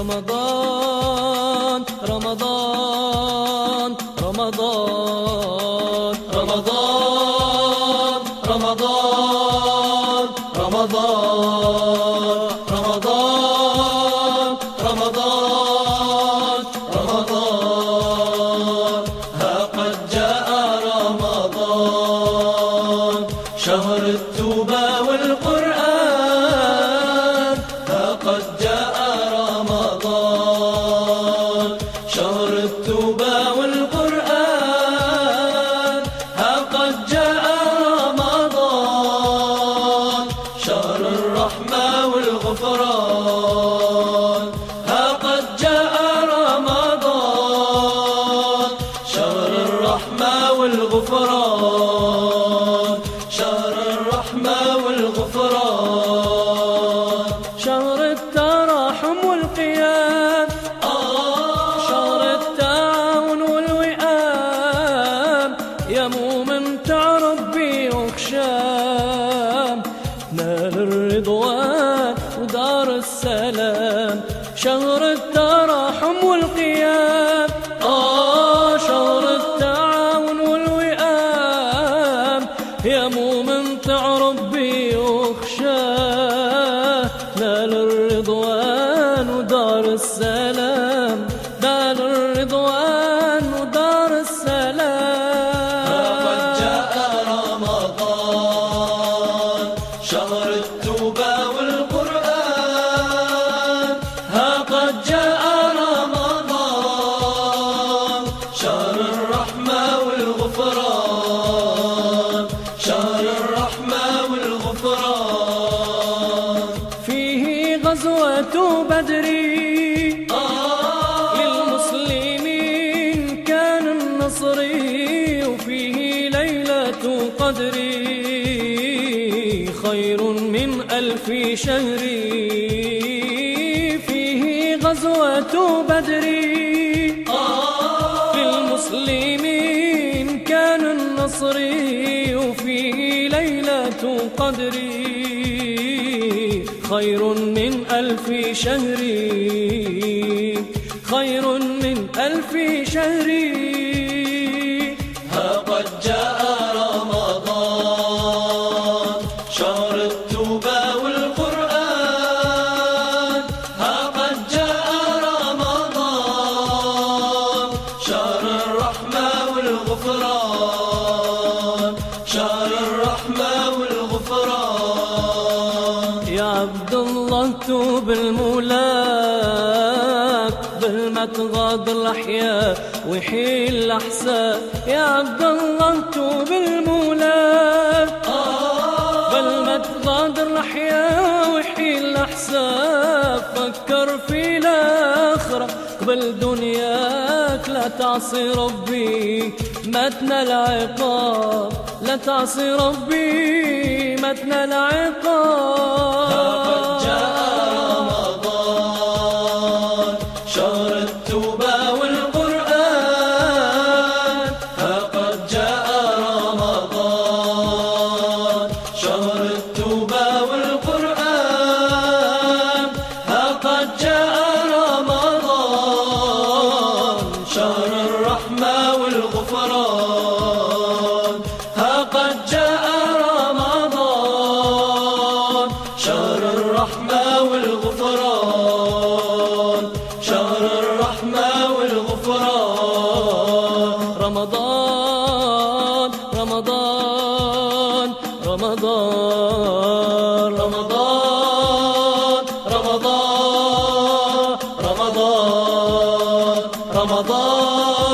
رمضان رمضان رمضان رمضان رمضان رمضان الرضوان ودار السلام. شهر التراحم والقيام. آه شهر التعاون والوئام. يا مؤمن تعرف بي وخشاه نال الرضوان ودار السلام. خير من ألف شهر. فيه غزوة بدري للمسلمين كان النصري وفيه ليلة قدري خير من ألف شهر. خير من ألف شهر. الله توب المولاك ما تغادر الأحياء ويحيل الأحساء. يا عبد الله توب المولاك ما تغادر الأحياء ويحيل الأحساء. فكر في الآخرة قبل دنياك لا تعصي ربي. ما تنال عقاب لا تعصي ربي. ما تنال قد جاء رمضان شهر الرحمة والغفران. شهر الرحمة والغفران. شهر الرحمة والغفران. رمضان رمضان رمضان. رمضان